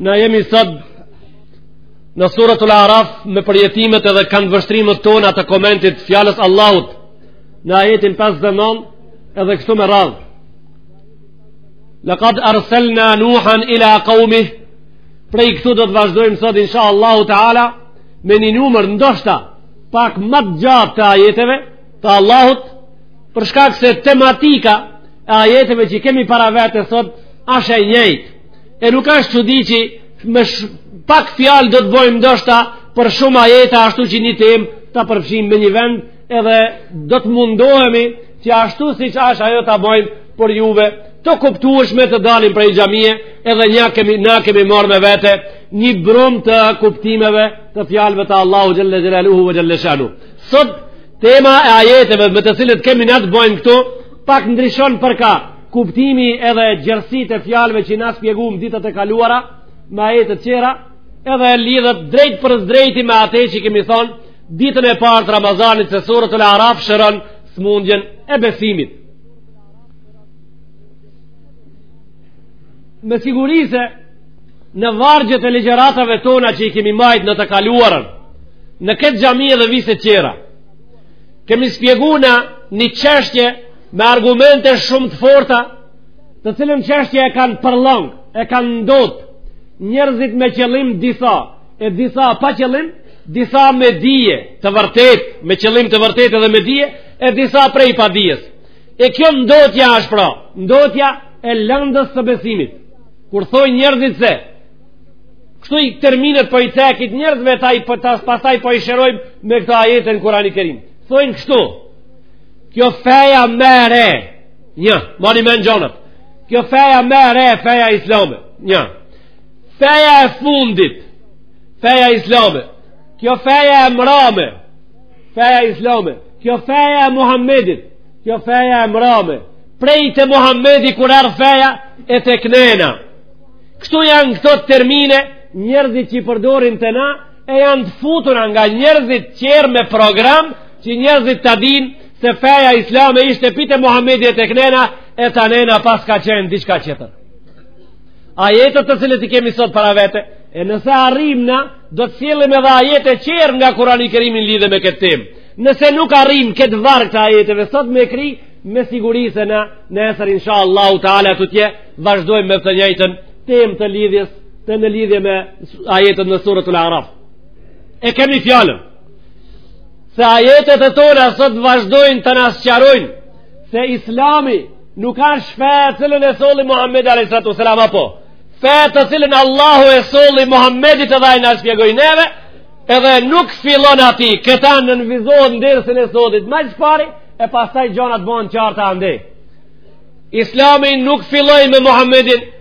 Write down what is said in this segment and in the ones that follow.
Na jemi sot në suratul Araf me përjetimet edhe këndvështrimet tona të komentit të fjalës Allahut në ajetin 59 edhe kështu me radhë. Lëkad arselna nuhan ila kaumih prej këtu do të vazhdojmë sot insha Allahu Teala me një numër ndoshta pak më të gjatë të ajeteve të Allahut për shkak se tematika e ajeteve që kemi para vete sot është e njëjtë E nuk ashtë çudi që me pak fjalë do të bojmë ndoshta për shumë ajeta ashtu që një temë ta përfshim me një vend edhe do të mundohemi që ashtu siç ashtë ajo ta bojmë për juve të kuptueshme të dalim prej xhamie edhe ne kemi na kemi marrë me vete një brum të kuptimeve të fjalëve të Allahu xhel-le xhelaluhu ve xhel-le shanuhu sot tema e ajeteve me të cilët kemi na të bëjmë këtu pak ndryshon për kah kuptimi edhe gjerësitë e fjalëve që i kena shpjegu ditët e kaluara, me ajete tjera, edhe lidhet drejtpërsëdrejti me ate që kemi thonë, ditën e parë të Ramazanit se suratul Araf shëron sëmundjen e besimit. Me siguri se, në vargjet e ligjëratave tona që i kemi majtë në të kaluarën, në këtë xhami edhe vise tjera, kemi shpjegu na një çështje me argumente shumë të forta, të cilën çështje e kanë përllangë, e kanë ndot, njerëzit me qëllim disa, e disa pa qëllim, disa me dije të vërtet, me qëllim të vërtet edhe me dije, e disa prej padijes. E kjo ndotja është pra, ndotja e lëndës së besimit. Kur thojnë njerëzit se, kështu si termin po i cek t' njerëzve, ta i, po, ta, pastaj po i shërojmë me këto ajete n'Kurani Kerim. Thojnë kështu, kjo feja më e re nja, mani mend gjonat kjo feja më e re feja islame nja, feja e fundit feja islame kjo feja e mrame feja islame kjo feja e Muhammedit kjo feja e mrame prej te Muhammedi kur erdh feja e tekëndej kështu janë këto termine njerëzit që i përdorin te na e janë të futura nga njerëzit tjerë me program që njerëzit ta dinë se feja islame është prej te Muhammedi e tekëndej e tandej paska qenë diçka tjetër ajetet të cilët i kemi sot para vete e nëse arrim na do të sjellim edhe ajete tjera nga Kurani Kerim në lidhje me këtë temë nëse nuk arrim këtë varg të ajeteve sot me kry me siguri se na nesër insha Allahu Teala do t'i vazhdojmë me të njëjtën temë të lidhjes Në në lidhje me ajetet në suretul Araf. E kemi fjalën. Se ajetet e tona sot vazhdojnë të na sqarojnë. Se islami nuk asht fe të cilën e solli Muhammed a.s. apo. Fe të cilën Allahu e solli Muhammedit edhe na shpjegoi neve. Edhe nuk fillon aty. Këta nënvizohet në dersin e sotit. Ma s'pari e pastaj gjonat bon qarta andej. Islami nuk filloi me Muhammedin.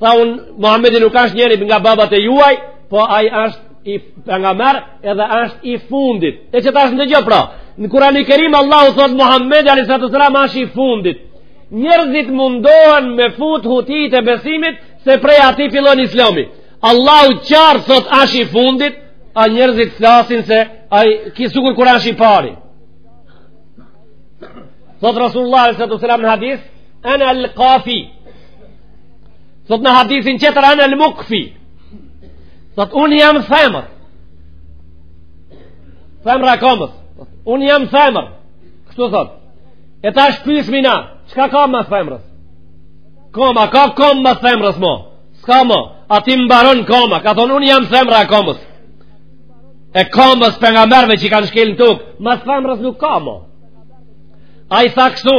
Tha unë, Muhammedi nuk është njëri nga babat e juaj, po ai është i pejgamber edhe është i fundit. E tash ndëgjo pra, në Kurani Kerim Allahu thot Muhammed alayhi salatu wasalam është i fundit. Njerëzit mundohen me fut hutit e besimit se prej atij fillon Islami. Allahu qartë thot është i fundit, a njerëzit flasin se ai ky sikur është i pari. Thot Rasulullah sallallahu alaihi wasallam në hadith, "Ana al-qafi" Thot në hadithin tjetër ana al-mukaffi. Thot unë jam themër. Themër e komës. Unë jam themër. Kështu thot. E tash pysim na. Çka ka mas themrës? Koma, ka komë mas themrës mo. S'ka mo. Aty mbaron koma. Ka thonë unë jam themër e komës. E komës pejgamberëve që i kanë shkelë në tokë. Mas themrës nuk ka mo. Ai tha kështu.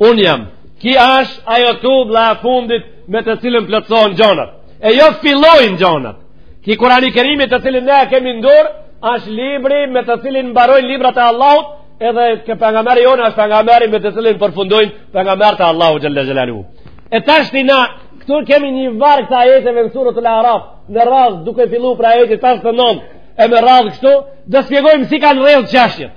Unë jam, ky asht ajo tulla e fundit me të cilën plotësohen gjonat. E jo fillojnë gjonat. Ky kurani kerimi të cilin ne kemi n'dorë, asht libri me të cilin mbarojnë librat e Allahut, edhe ky pejgamberi jonë, asht pejgamberi me të cilin përfundojnë pejgamberët e Allahut xhelle xhelaluhu. E tashti na, këtu kemi një varg të ajeteve në suretul Araf, në radhë duke fillu prej ajetit 59, e me radhë kështu, do shpjegojmë si kanë rrjedhë çështjet.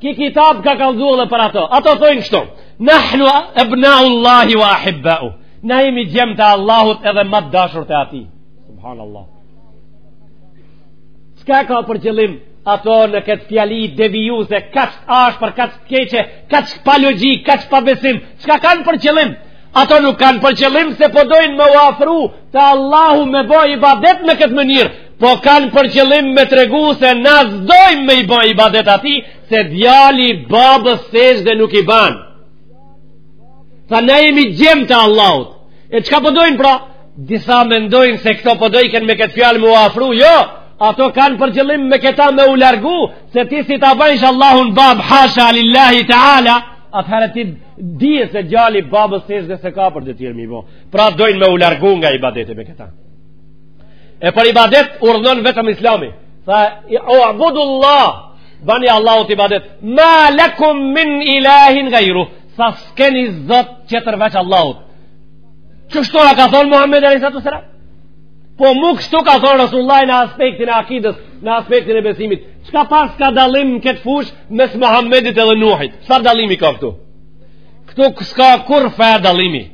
Ky kitab ka kallzu edhe për ato. Ato thojnë kështu. Nahnu ebnau Allahi wa ahibbau. Na jemi gjem të Allahut edhe ma t'dashurit e atij. Subhanallah. Çka ka për qëllim ato në këtë fjali devijuese kaq të ashpër kaq të keqe, kaq pa logjikë, kaq pa besim. Çka kanë për qëllim? Ato nuk kanë për qëllim se po dojnë me u afru te Allahu me bo ibadet në këtë mënyrë. po kanë për qëllim me tregu se na s'dojmë me i bo ibadet atij, se djali babës sexhde nuk i ban. Tha ne jemi gjem të Allahut. E çka po dojnë pra? Disa mendojnë se këto po dojnë me këtë fjalë me u afru, jo, ato kanë për qëllim me këta me u largu, se ti si ta bëjsh Allahun babë, hasha lillahi ta'ala, atëherë ti di se djali babës sexhde s'e ka për detyrë me i bo. Pra dojnë me u largu nga ibadeti me këta. E për ibadet urdhënon vetëm islami. Tha, u'budullah, bani Allahut ibadet, ma lakum min ilahin gajruh, sa s'keni zot tjetër veç Allahut. Kështu a ka thonë Muhammedi alejhi salatu ve selam? Po mu kështu ka thonë Resulullahi në aspektin e akidës, në aspektin e besimit. Çka pas ka dallim në këtë fushë mes Muhammedit edhe Nuhit? Sa dallimi ka këtu? Këtu s'ka kurrfarë dallimi.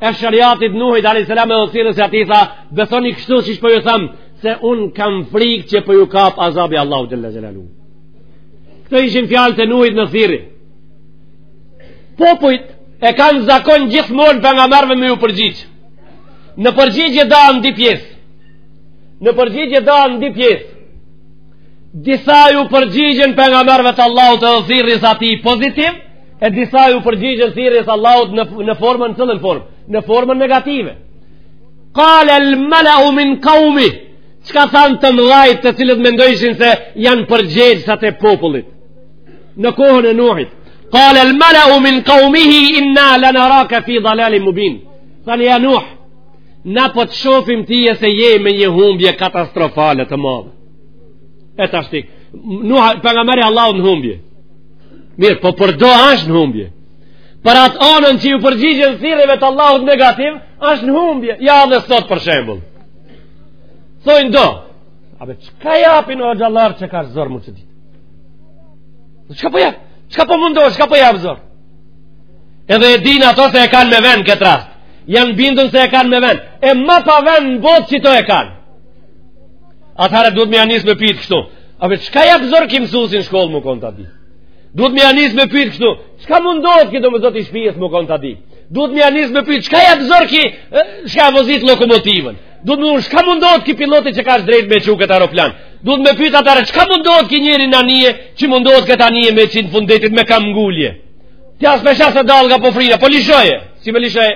e sheriatit Nuhit a.s. edhe thirrjes së atij tha besoni kështu siç po ju tham se unë kam frikë që po ju kap azabi i Allahut xhele xhelaluhu këto ishin fjalët e Nuhit në thirrje popujt e kanë zakon gjithmonë pengamberëve me ju përgjigj në përgjigje dahen dy pjesë në përgjigje dahen dy pjesë disa ju përgjigjen pengamberëve të Allahut edhe thirrjes atij pozitiv E disa ju përgjigjen thirrjes Allahut në në formën cilën formë, në formën negative. Qala al-mala'u min qaumih Çka thanë të mdhajt të cilët mendojshin se janë përgjegjësat e popullit Në kohën e Nuhit Kale al mala u min kaumihi inna lanaraka fi dalalin mubin Thanë ja Nuh Na po të shofim ty se je me një humbje katastrofale të madhe E tashti Nuh pengamberi i Allahut në humbje Mirëpo për do është në humbje. Për atë anën që ju përgjigjen thirrjeve të Allahut negativ, është në humbje. Ja dhe sot për shembull. Thojnë do. A be çka japin hoxhallarët që kaq zor më çdit. Çka po jap? Çka po mundohe, çka po jap zor? Edhe e dinë ato se e kanë me vend këtë rast. Janë bindun se e kanë me vend. E ma pa vend në botë qito e kanë. Atëherë duhet me ja nis me pyt kështu. A për çka jap zor ky mësusi n'shkollë më konë të ati? Duhet me ja nis me pyt kështu. Çka mundohet ky do me zoti i shpijes më konë të ati? Duhet me ja nis me pyt. Çka jap zor ky çka e vozit lokomotivën? Duhet me unë çka mundohet ky piloti që kaq drejt me çu këtë aeroplan? Duhet me pyt atëherë çka mundohet ky njeri në anije që mundohet këtë anije me qinë fundetit me kamngulje? Tja së pesha se dalga po frina, po lishoje, si me lishoje,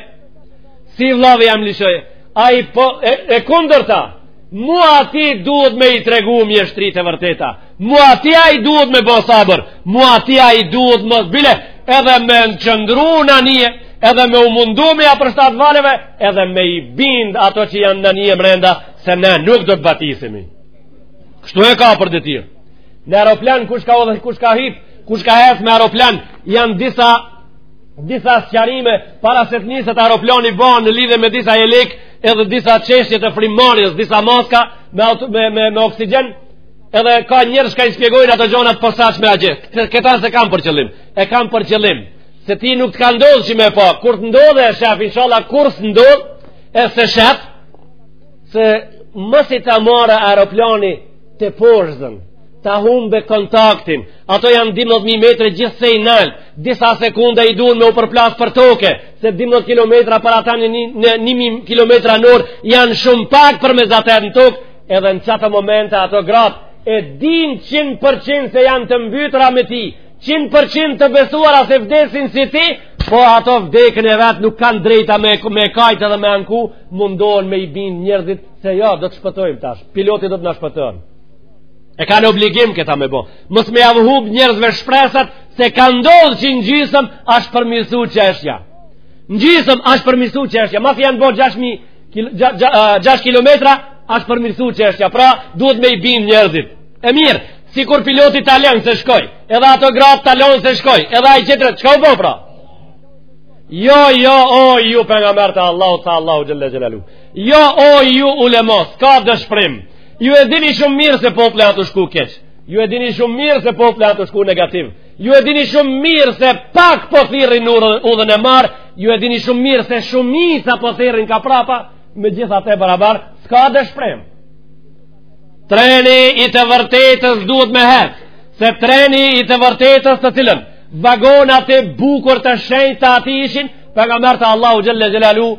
si vllau jem lishoje, ai po, e, e kundërta, Mu aty duhet me i tregu mjeshtritë e vërteta. Mu aty ai duhet me bo sabër. Mu aty ai duhet më zbile. Edhe me në qëndru në anije, edhe me u mundu me ja përshtat valeve, edhe me i bind ato që janë në anije mrenda, se ne nuk do të batisemi. Kështu e ka për detyrë. Në aeroplan, kush ka odhe, kush ka hip, kush ka hec me aeroplan, janë disa, disa sqarime, para se të niset aeroplani banë në lidhe me disa jelekë, edhe disa çështje të frymëmarrjes, disa maska me auto, me me, me oksigjen, edhe ka njerëz që i shpjegojnë ato gjëra të posaçme atje. Këta se kanë për qëllim, e kanë për qëllim se ti nuk të ka ndodhë që me pa, kur të ndodhë e shef, inshallah, kurrë s'ndodhë, e s'e shef, se masi ta marrë aeroplani teposhtëzën, ta humbë kontaktin, ato janë 12.000 metre gjithsesi nalt, disa sekunde i duhen me u përplasë për toke, se 12 kilometra për ata në 1000 kilometra në orë janë shumë pak për me zatetë në tokë, edhe në qato momente ato gratë e din 100% se janë të mbytra me ti, 100% të besuara se vdesin si ti, po ato vdekjen e vetë nuk kanë drejtë as me e kajtë edhe me u anku, mundohen me i bindë njerëzit se ja, jo, do të shpëtojmë tash, piloti do të na shpëton. E kanë obligim këta me bo. Mos me jav hupë njerëzve shpresat se ka ndodhë që në gjysëm ashtë përmisu çështja. Në gjysëm ashtë përmisu çështja. Masi janë bo 6 km ashtë përmisu çështja. Pra, duhet me i bindë njerëzit. E mirë, sikur piloti ta lajmëron se shkoj, edhe ato gratë ta lajmërojnë se shkoj, edhe ai tjetri, çka u bo pra? Jo, jo, o, ju pejgamberët e Allahut, të Allahut xhelle xhelaluhu. Jo, o, ju ulema, s'ka dëshprim. Ju e dini shumë mirë se populli a tu shku keq. Ju e dini shumë mirë se populli a tu shku negativ. Ju e dini shumë mirë se pak po thirrin n'udhën e marë, ju e dini shumë mirë se shumica po thirrin ka prapa, megjithatë barabar, s'ka dëshprim. Treni i së vërtetës duhet me hec, se treni i së vërtetës të cilin vagonat e bukur të shenjta të tij ishin, pejgamberët e Allahut xhelle xhelaluhu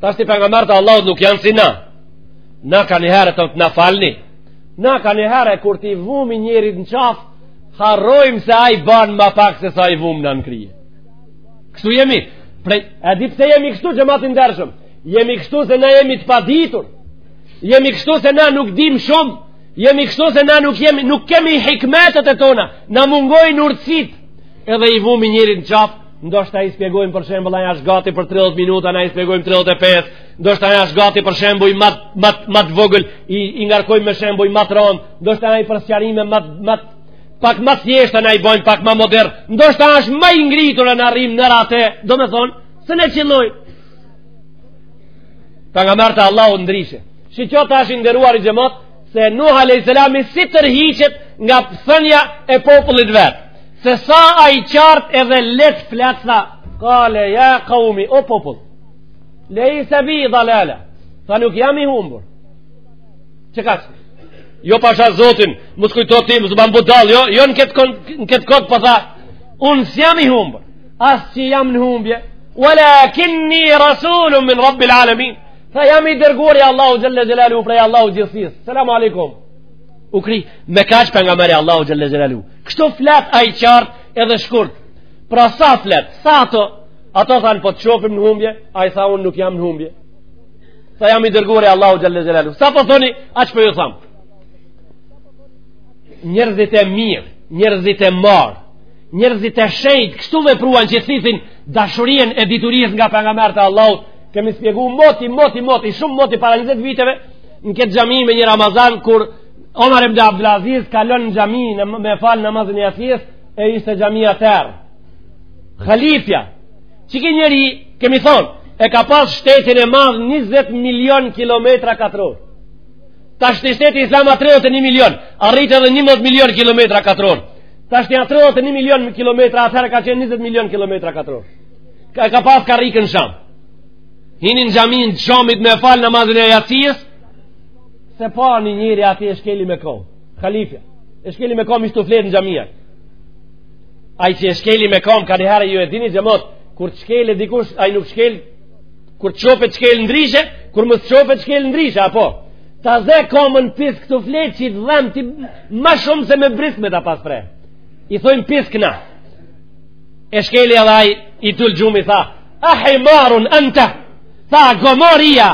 Tashti pejgamberët e Allahut nuk janë si na. Na ka nihere të të na falni. Na kanihere kur t'i vumi njerit në qafë, harrojmë se ai banë ma pak sesa i vumë na në krye. Kështu jemi, prej, e di pse jemi kështu xhemat i ndershëm, jemi kështu se na jemi të paditur, jemi kështu se na nuk dim shumë, jemi kështu se na nuk, jemi, nuk kemi hikmetet e tona, na mungojnë urtësitë, edhe i vumi njerit në qafë, ndoshta i spjegojmë për shembull ai është gati për 30 minuta, na i spjegojmë 35, ndoshta ai është gati për shembuj ma ma ma të vogël, i i ngarkojmë me shembuj ma të randë, ndoshta ai për sqarime më më pak ma të thjeshta na i bëjmë pak më modern, ndoshta është më i ngritur e na rrimë nër atë, domethonë, s'e qëllojmë. Pejgamberët e Allahut ndrishe. Shiqo tash i nderuari xhemat, se Nuh a.s. si tërhiqet nga thënia e popullit vet, se sa ai qartë edhe lehtë flet tha, kale ja kaumi, o popull, lejse bi dalale, tha nuk jam i humbur, çka? Jo pasha zotin, mos kujto ti, m'ban budall, jo, jo në këtë kon, në këtë kod po tha, unë s'jam i humbur, as që jam në humbje, walakinni rasulun min rabbi l'alamin, Tha jam i dërguar i Allahu xhalla xhelalu prej Allahu gjithësis. Selam aleikum. U kry me kaq pejgamberi Allahu xhalla xhelalu. Kështu flet ai qartë edhe shkurt. Pra sa flet, sa ato ato thanë po të shohim në humbje, ai tha unë nuk jam në humbje. Tha jam i dërguar i Allahu xhalla xhelalu. Sa po thoni, aq po ju tham. Njerëzit e mirë, njerëzit e marr, njerëzit e shejt, kështu vepruan që thithin dashurien e diturisë nga pejgamberët Allahu Kemi spjegu moti, moti, moti, shumë moti para 20 viteve në këtë xhami në një Ramazan kur Omar ibn Abdulaziz kalon në xhami me falë namazin e jacisë e ishte xhamia terr. Khalifja, çikë njeri, kemi thonë, e ka pas shtetin e madh 20 milion kilometra katror. Tash në shtetin islam atëherë dhjetë milion, arritë edhe 11 milion kilometra katror. Tash atëherë dhjetë milion kilometra atëherë ka qenë 20 milion kilometra katror. ka, ka pas karriken në Sham hini në xhami të Shamit me falë namazin e jacisë s'e pa një njeri aty e shkeli me kom khalifja e shkeli me kom ishte fjetë në xhami ai që e shkeli me kom ka njëherë ju e dini xhemat kur të shkeli dikush ai nuk shkeli kur të çohet të shkeli ndryshe kur mos të çohet të shkeli ndryshe apo ta ze komën pisk të fletë që të dhem ty ma shumë se me brisk me ta pas pre i thojnë pisk na e shkeli edhe atij i dul gjumi tha a himarun ente tha gomar je a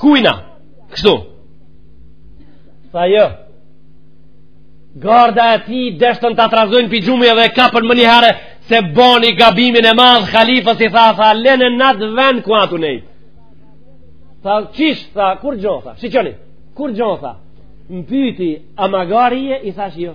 kush je kështu tha jo garda e tij deshtën ta trazojnë prej gjumi edhe e kapën menjëherë se boni gabimin e madh khalifës i tha tha lene n'atë vend ku a tu nejtë tha çish tha kurgjo tha shiqoni kurgjo tha më pyti a magar je i thashë jo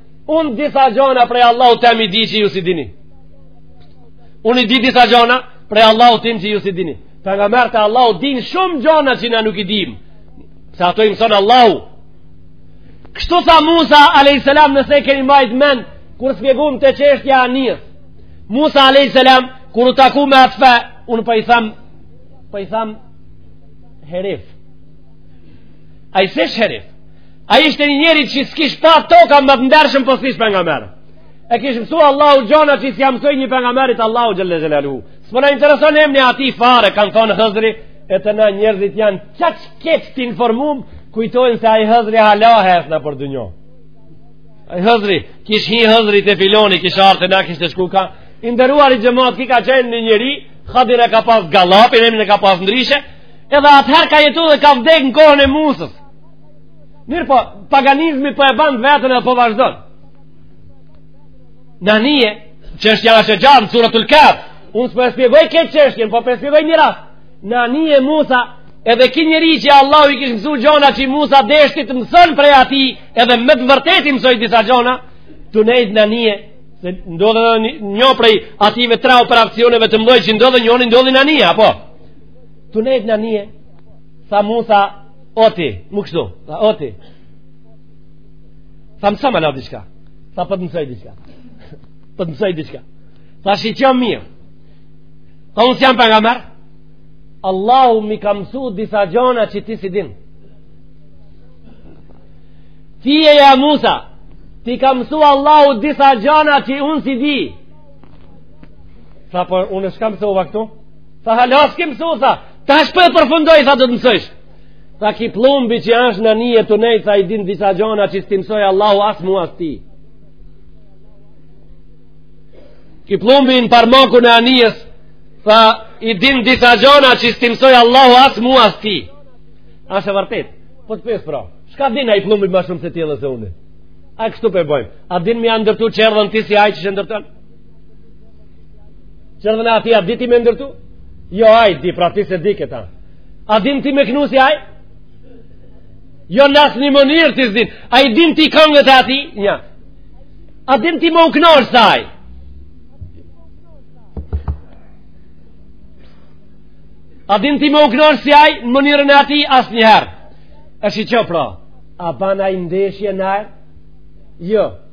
Unë disa gjona prej Allahut tem i di që ju s'i dini. Unë i di disa gjona prej Allahut tim që ju s'i dini. Pejgamberët e Allahut dinë shumë gjona që na nuk i dim. Pse ato i mëson Allahu. Kështu tha Musa a.s. nëse keni mbajtë mend, kur spjegum te çështja anijes. Musa a.s. kur u taku me atë fe, unë po i tham, po i tham, herif. Ai s'ish herif, Ai ishte një njeri që s'kish pa toka më të ndershëm po s'ish pejgamber. E kish mësu Allahu gjona që s'ja mësoj një pejgamberit Allahu xhele xhelaluhu. S'po më intereson emni i atij fare, kanë thonë Hëzri, e tana, njerëzit janë qaq keq të informum, kujtojnë se ai Hëzri hala hec nëpër dynjo. Ai Hëzri, kish hi Hëzri te filoni, kish ardh te na, kish shku ka, i nderuari xhemat, ky ka qenë një njeri, Khadir e ka pas gallapin, emnin e ka pas ndryshe, edhe atëherë ka jetu dhe ka vdek në kohën e Musës. Mirëpo, paganizmi po e ban t'veten edhe po vazhdon. Në anije, çështja asht e gjerë, Suratul Kehf, unë s'po e shpjegoj këtë çështje, po po e shpjegoj një rast. Në anije, Musa, edhe ky njeri që Allahu i kish mësu gjona që Musa deshti t'mëson prej atij, edhe me të vërtetë mësoj disa gjona, tu nejt në anije, se ndodhi edhe një prej atyre tre operacioneve të mdhoj që ndodhën, njëni ndodhi në anije, apo? Tu nejt në anije, tha Musa, O ti, më kështu, o ti. Tha mësomë hala diçka. Tha po, po të mësoj diçka. Po, po të mësoj diçka. Tha shiqo mirë. Tha unë s'jam pejgamber. Allahu m'i ka mësu disa gjona që ti s'i din. Ti je, ja Musa, t'i ka mësu Allahu disa gjona që unë s'i di. Tha po po, unë çka mësuva këtu. Tha hala s'ke mësu, tha. Tash po e përfundoj, tha do të mësojsh. Tha ky pllumbi që është në anije tu nejt, tha i din disa gjona që s'i mësoj Allahu as mu as ty. Ky pllumbi në parmakun e anijes, tha i din disa gjona që s'i mësoj Allahu as mu as ty. Asht vërtet, po të pyes pra, çka din ai pllumbi ma shumë se ti edhe se unë? A kështu po bojmë? A din me e ndërtu çerdhen ti si ai që e ndërton? Çerdhen e atij, a di ti me ndërtu? Jo, ai di, pra ti s'e di këta. A din ti me knu si ai? Jo, në asnjë mënyrë ti s'din. A i din ti kongët e atij? Jo. A din ti me u knoq sa ai? A din ti me u knoq si ai? Në mënyrën e atij, asnjëherë. E shiqo pra. A ban ai ndeshje në ajër? Jo. Jo.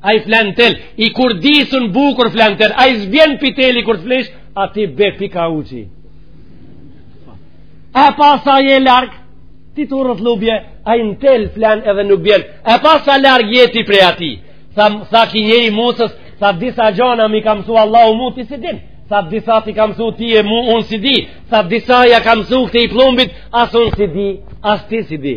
Ai flen në tel, ai kurdiset bukur, flen në tel, ai s'bjen prej teli kur të flesh, a ti bje prej kauçi. E pa sa je larg, ti tu u rrotllu bje, ai në tel flen edhe nuk bjen, e pa sa larg je ti prej atij, tha, tha ky njeri Musës, tha disa gjona m'i ka msu Allahu mu ti s'i din, tha disa t'i ka msu ty e mu unë s'i di, tha disa ja ka msu këtij pllumbit, as unë s'i di, as ti s'i di.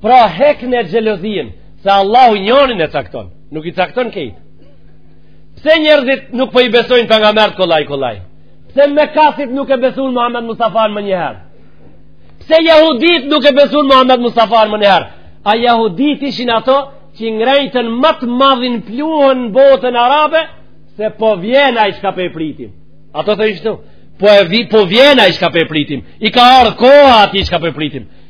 Pra hekne xhelozien, se Allahu njërin e cakton, nuk i cakton krejt. Pse njerëzit nuk po i besojnë pejgamerët kollaj, kollaj? Pse mekasit nuk e besun Muhammed Mustafanë menjëherë? Pse jahudit nuk e besun Muhammed Mustafanë menjëherë? A jahudit ishin ato që ngrejtën ma të madhin pluhun në botën arabe, se po vjen ai çka pe pritim. Ato thojshin, po, e vi, po vjen ai çka pe pritim. I ka ardhë koha atij çka pe pritim.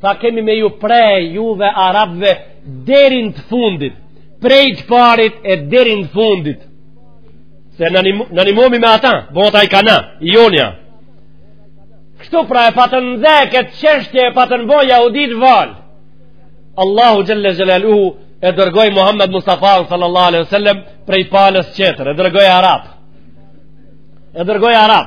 Tha kemi me ju pre juve arabëve deri n'të fundit, prej të parit e deri n'të fundit. Se na nimomi me ata, bota i kana, i jonja. Kështu pra e patën dhe këtë qeshtje e patën bo jahudit valë. Allahu xhele xhelaluhu e dërgoj Muhammed Mustafan sallallahu alaihi wasallam prej palës qetër, e dërgoj arab. E dërgoj arab.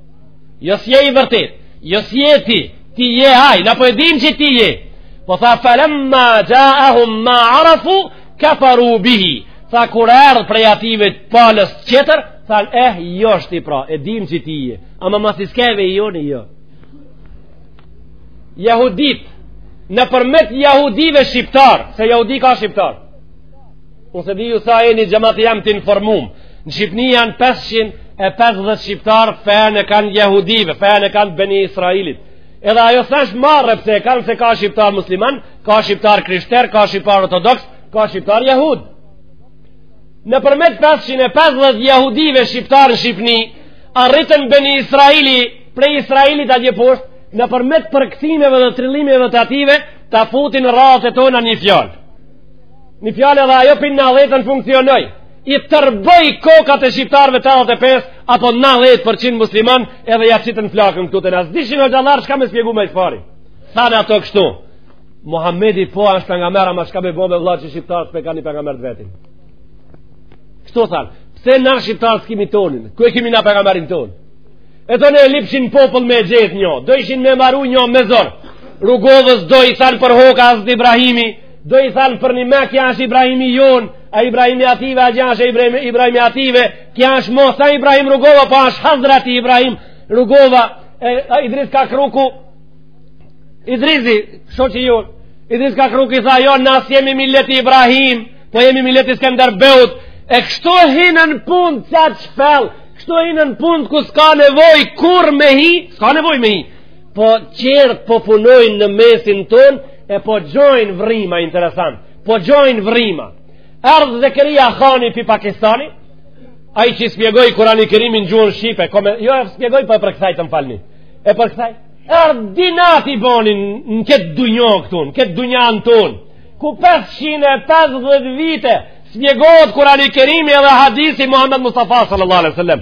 jo s'je i vërtet jo s'je ti ti je aj na po e dim që ti je po tha felemma xhaehum ma arafu keferu bihi tha kur erdh prej atijve të palës qeter thanë eh jo shti pra e dim që ti je ama masi s'keve i joni jo jahudit nëpërmjet jahudive shqiptar se jahudi ka shqiptar Unë s'e di ju sa jeni xhemat jem të informum. Në Shqipni janë 550 shqiptarë fejën e kanë jehudive, fejën e kanë Beni Israelit. Edhe ajo s'asht marre pse e kanë se ka shqiptarë musliman, ka shqiptarë krishter, ka shqiptarë ortodoks, ka shqiptarë jehud. Nëpërmjet 550 jehudive shqiptarë në Shqipni, arritën Beni Israeli, prej Israelit atje poshtë, nëpërmjet përkthimeve dhe trillimeve të atijve, ta futin n'radhët e tona një fjalë. Një fjalë edhe ajo për në dhetën funksionoi, i tërboi kokat e shqiptarve tetëdhetë e pesë, apo nëndhetë për qind musliman, edhe ja qitën flakën këtu te ne se s'dishin hoxhallarët çka me spjegu me i fari? Thanë ato kështu. Muhammedi po ashtë pejgamer, ama çka me bo be vlla që shqiptarët s'pe kanë një pejgamer të vetin. Kështu thanë, pse na shqiptarët s'kimi tonin, ku e kimi na pejgamerin tonin? E të në lipshin popull me gjetë njo, dojshin me maru njo me zor. Rugovës do i thanë për hoka asht Ibrahimi, do i thanë përnime kja është Ibrahimi jonë, a Ibrahimi ative, a gja është Ibrahimi, Ibrahimi ative, kja është mo, sa Ibrahim Rugova, pa po është hazrati Ibrahim Rugova, e, a Idris ka kruku, Idrizi, sho që jonë, Idris ka kruku i tha, jo, na s'jemi milleti Ibrahim, po jemi milleti i Skënderbeut, e kështu hinë në punë, qatë shpellë, kështu hinë në punë, ku s'ka nevoj, kurrë me hi, s'ka nevoj me hi, po qertë po punojnë në mesin tonë e po gjojnë vrima interesant po gjojnë vrima erdh Zekerija Khani prej Pakistani ai që spjegoi Kurani Kerimin n'gjuhën shqipe kome, jo e spjegoi por po e përkthej të më falni e përkthej erdh inat i boni në këtë dunja këtu në këtë dunjanë tonë ku 550 vite spjegohet Kurani Kerimi edhe hadithi Muhammed Mustafa sallallahu alaihi sallam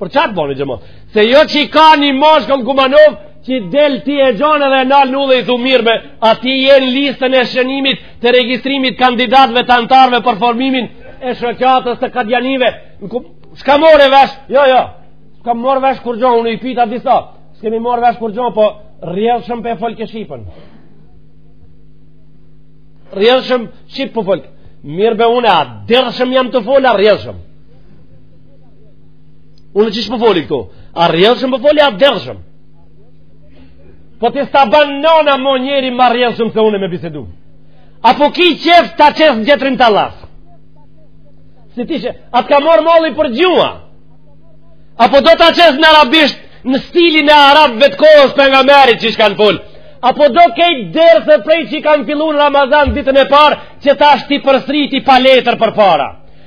Për çka të boni xhemat? Se jo që i ka një mashkull n'Kumanovë, që i del ti e gjon edhe e nal n'udhë e i thu mirë be, a ti je n'listën e shënimit të regjistrimit kandidatëve të antarve për formimin e shoqatës të kadjanive. Ska more vesh? Jo, jo. S'ka marr vesh kurgjo, unë i pyta disa. S'kemi marr vesh kurgjo, po rrjedhshëm po e folke shqipen. Rrjedhshëm shqip po folke. Mirë be une, a derdhshëm jam tu folë, a rrjedhshëm. Unë qysh po foli këtu? A rrjedhshëm po foli, a derdhshëm? Po ty s'ta ban nona mo njeri ma rrjedhshëm se unë me bisedu. Apo ki qef ta qes në tjetrin tallaz? Si ti që, a të ka marr malli për gjuha? Apo do ta qes në arabisht në stilin e arabëve të kohës pejgamberit qysh kanë folë? Apo do krejt derset prej që i kam fillu në Ramazan ditën e parë që tash t'i përsëriti pa letër përpara?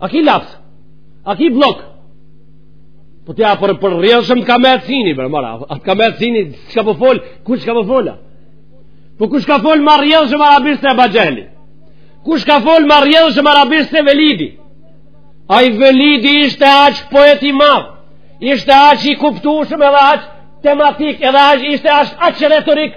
A ki laps? A ki blok? Po t'ja për, për rrjedhshëm të ka met syni, bre, mara. A të ka met syni, çka po folë? Kush ka po folë? Po kush ka folë ma rrjedhshëm arabisht se Ebu Xhehli? Kush ka folë ma rrjedhshëm arabisht se Velidi? Ai Velidi ishte aqë poet i madh. Ishte aqë i kuptushëm edhe aqë tematik edhe aqë ishte aqë retorik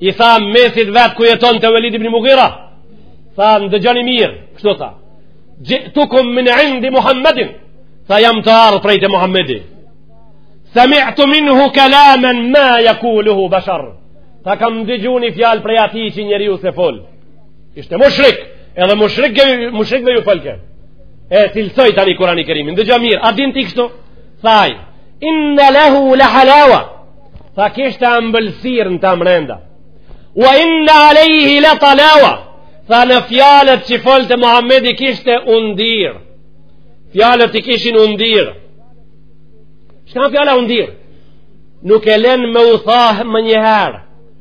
i tha mesit vetë ku jetonte Velid ibn Mugira tha ndëgjoni mirë kështu tha xhi'tukum min indi Muhammedin tha jam t'ardh prej te Muhammedi sami'tu minhu kalamen ma jakuluhu bashar tha kam dëgju një fjalë prej ati që njeriu s'e fol ishte mushrik edhe mushrikëve ju folke e cilësoi tani Kurani Kerimin dëgjoni mirë, a din ti kështu thaj inna lehu le halawa Tha kishte ambëlsirë në ta mrenda. Wa inna alejhi le talawa. Tha në fjalët që i folte Muhammedi kishte undirë. Fjalët i kishin undirë. Çka fjala undirë? Nuk e len me u tha menjëherë.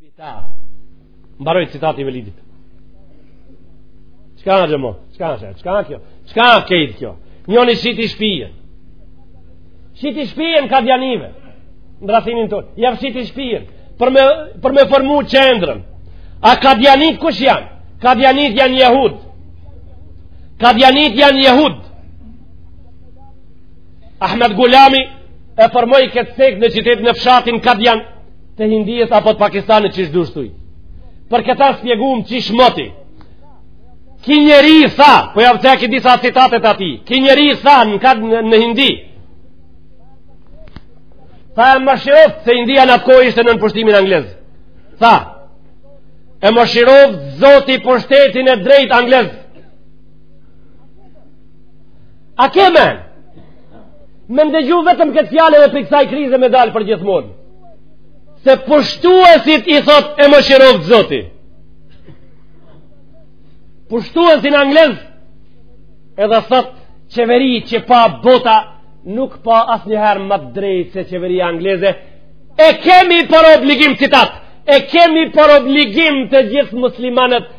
Bitar. Mbaroi citati i Velidit. Çka është më? Çka është? Çka është kjo? Çka është kjo? kjo? Njoni shiti shpijën. Shiti shpijën kadjanive. Në rrasimin tonë. Ja shiti shpijën. Për me, për me formu qendrën. A kadjanit kush janë? Kadjanit janë jehud. Kadjanit janë jehud. Ahmed Gulami e formoi këtë sekt në qytet në fshatin Kadjan të Hindijes apo të Pakistanit qysh dush thuj. Për këta spjegum qysh moti. Ky njeri tha, po jav ceki disa citate t'atij, ky njeri tha në, kad, në, në Hindi. Tha e mëshiroftë se Hindia në atë kohë ishte nën pushtimin anglez. Tha, e mëshiroftë Zoti pushtetin e drejtë anglez. A ke men? Me ndëgju vetëm këtë fjalë dhe prej kësaj krize me dalë përgjithmonë. Se pushtuesit i thot e mëshiroftë Zoti. Pushtuesin anglez edhe thot qeveri që pa bota nuk pa asnjëherë ma të drejtë se qeveria angleze. E kemi për obligim citat, e kemi për obligim të gjithë muslimanët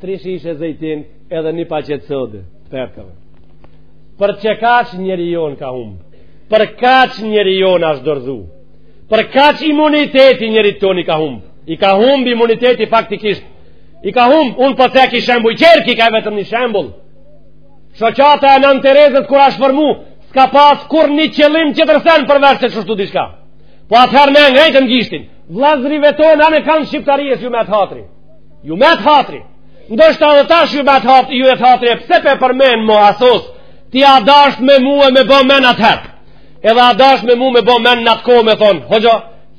tri shishe zejtin edhe një paqet sodë përkëve për qekaq njeri jonë ka humbë për kaq njeri jonë ashtë dorzu për kaq imuniteti njerit tonë i ka humbë i ka humbë imuniteti faktikisht i ka humbë unë për po ceki shembuj qe ky ka vetëm një shembull shoqata e Nanë Terezës kur ashtë formu s'ka pas kurrnjë qëllim tjetër sen përveç se qështu diçka po atëherë ne e ngrejtëm gishtin vllazërive tonë anekand shqiptarijes ju met hatri Ju met hatri, ndoshta edhe tash ju met hatri, ju jet hatri, e pse pe përmen mu asos, ti a dasht me mue me bo men atëherë, edhe a dasht me mu me bo men në atë kohë me thonë, hoxho,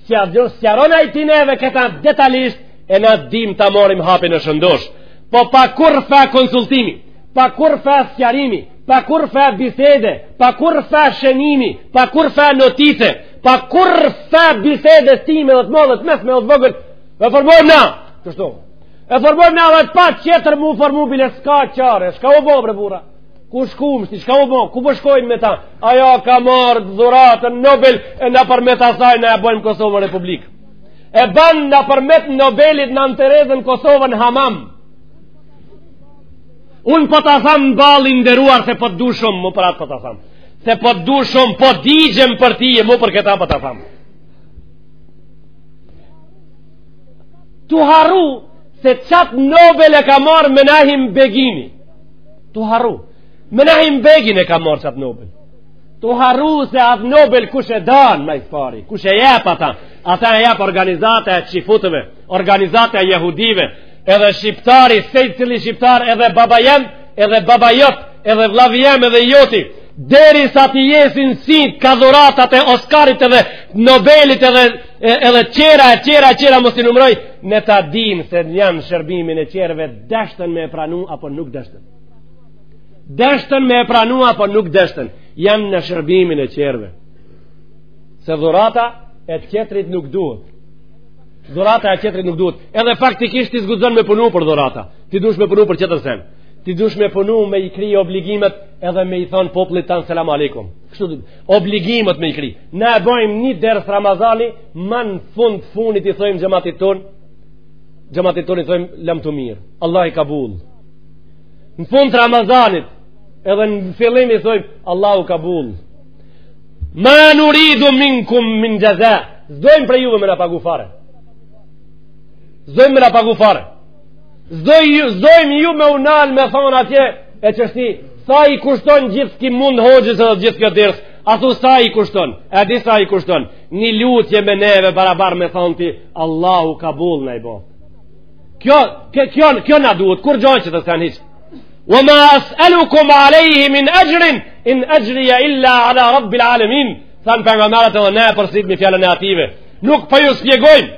si a dhjo, sqaronaj ti neve këta detalisht, e na dim ta marrim hapin e shëndosh, po pa kurrfarë konsultimi, pa kurrfarë sqarimi, pa kurrfarë bisede, pa kurrfarë shënimi, pa kurrfarë notice, pa kurrfarë bisede t'ime dhe të modhe të mesme dhe të vogël, E formojmë na, kështu. E formojmë na dhe patjetër mu formu bile s'ka çare, çka u bo bre burra. Ku shkum, si çka u bo, ku po shkojmë po me ta? Ajo ka marrë dhuratën Nobel e nëpërmet asaj na e bojmë Kosovën Republikë. E ban nëpërmet Nobelit Nanë Terezën Kosovën Hamam. Unë po ta tham n'ballë i nderuar se po të du shumë, mu për atë po ta tham. Se po të du shumë, po digjem për ti e mu për këta po ta tham. Tu harru se qatë Nobel e ka marrë Menahem Begini. Tu harru. Menahem Begin e ka marrë qatë Nobel. Tu harru se atë Nobel kush e dan, ma s'pari, kush e jep ata. Ata e jep organizata e çifutëve, organizata e jehudive, edhe shqiptari, sejcili shqiptar, edhe baba jem, edhe baba jot, edhe vllavi jem edhe joti, deri sa t'i jesin si ka dhuratat e Oskarit edhe Nobelit edhe edhe qera e qera e qera mos i numroj, ne ta dimë se janë shërbimin e qerëve deshtën me e pranu apo nuk deshtën. Deshtën me e pranu apo nuk deshtën, janë në shërbimin e qerëve. Se dhurata e tjetrit nuk duhet. Dhurata e tjetrit nuk duhet. Edhe faktikisht ti s'guxon me punu për dhurata. Ti dush me punu për tjetër sen. Ti dush me punu me i kri obligimet edhe me i thon popullit tan selam aleikum. Kështu do obligimet me i kri. Na e bëjmë një ders Ramazani, ma në fund funit i thojmë xhamatit ton. Xhamatit ton i thojmë lamtumirë. Allahu kabul. Në fund Ramazanit edhe në fillim i thojmë Allahu kabul. Ma nuridu minkum min xheza S'dojmë prej juve me na pagu fare S'dojmë me na pagu fare S'dojmë ju me u nal me thonë atje E qështi Sa i kushton gjithë ki mund hoxhës edhe gjithë kjo ders A thu sa i kushton E di sa i kushton Një lutje me neve barabar me thonë ti Allahu kabul na i boft Kjo, kjo, kjo, kjo na duhet Kurgjo tjetër s'kanë hiç Wa ma as'alukum alayhi min ajrin in ajri illa ala rabbil alamin. Thanë pejgamberët e ne përsëritmi fjalën e atyve. Nuk po ju spjegojm,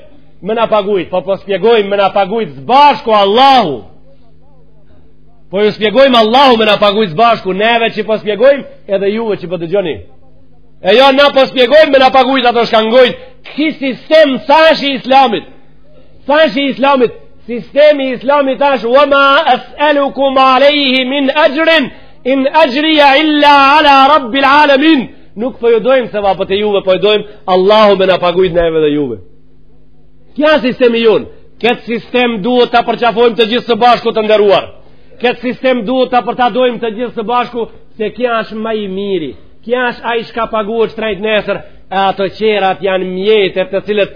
më na paguajt, po po spjegojmë me na paguajt s'bashku Allahu. Po ju spjegojmë Allahu me na paguajt së bashku, neve që po spjegojmë, edhe juve që po dëgjoni. E jo, na po spjegojmë me na paguajt ato shka ngojnë, ki sistem s'është i islamit, s'është i islamit, Sistemi i islamit asht wa ma as'alukum alayhi min ajrin in ajriya illa ala rabbil alamin. Nuk po ju dojmë sevapet e juve, po ju dojmë Allahu me na paguajt neve dhe juve. Ki asht sistemi jonë, këtë sistem duhet ta përqafojmë të gjithë së bashku të nderuar. Këtë sistem duhet ta përtadojmë të gjithë së bashku se ki është ma i miri. Ki është ai shka paguhet shtrejt nesër, e ato qerat janë mjetër të cilët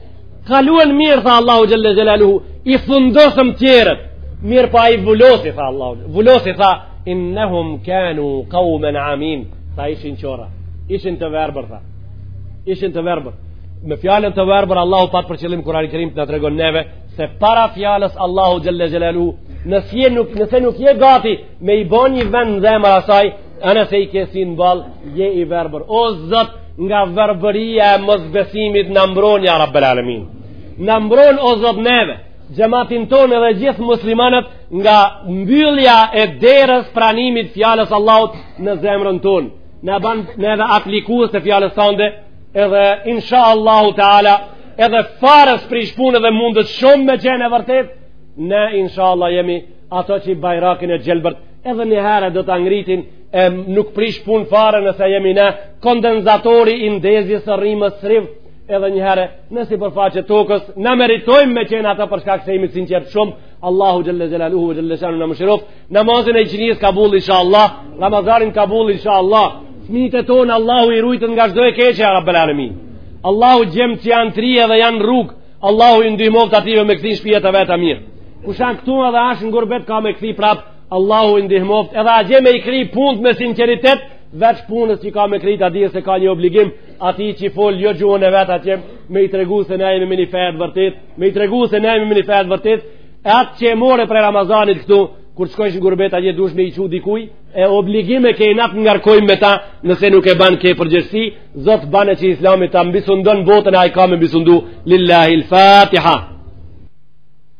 Kaluan mirë, tha Allahu xhelle xhelaluhu, i fundosëm tjerët, mirëpo ai vulosi, tha Allahu, vulosi, tha, innehum kanu kaumen amin, tha ishin qora, ishin të verbër, tha, ishin të verbër. Me fjalën të verbër, Allahu pat për qëllim Kuranil Kerim të na tregon neve, se para fjalës Allahu xhelle xhelaluhu, nëse nuk, nëse nuk je gati me i bo një vend në zemër asaj, Ani se i ke sytë n'ball, je i verbër. O zot, nga verbëria e mosbesimit na mbro ja rabbel alemin. Na mbro o zot neve, xhematin tonë edhe gjithë muslimanët nga mbyllja e derës pranimit fjalës Allahut në zemrën tonë. Na ban neve aplikues të fjalës tënde edhe insha Allahu Teala edhe farës për i shpunë dhe mundet shumë me qenë e vërtet, ne insha Allah jemi ato që i bajrakin e gjelbërt edhe një herë do ta ngrisim e nuk prish punë fare nëse jemi ne kondensatori i ndezjes së rrymës së rrym edhe një herë në sipërfaqe tokës na meritojmë me qenë ata për shkak se jemi të sinqertë shumë Allahu xhel-le xhelaluhu ve xhel-le shanuhu na mëshiroftë namazin e xhumës kabul inshallah ramazanin kabul inshallah fëmijët tonë Allahu i ruajtë nga çdo e keqe rabbel alemin Allahu xhem që janë tri edhe janë rrugë Allahu i ndihmoftë atyve me u kthy n'shpijat e veta mirë. Kush jan këtu edhe asht në gurbet ka me u kthy prap, Allahu i ndihmoftë edhe atje me i kry punët me sinceritet, veç punës që ka me kry ta dijë se ka një obligim atij që flet jo gjuhën e vet atje, me i tregu se ne jemi me një fe të vërtetë, me i tregu se ne jemi me një fe të vërtetë, e atë që e more prej Ramazanit këtu, kur të shkojsh në gurbet atje duhesh me i çu dikuj, e obligim e ke, na të ngarkojmë me ta nëse nuk e ban ke përgjegjësi, Zot bane që islami të mbisundon botën e ai ka me mbisundu Lillahi l-Fatiha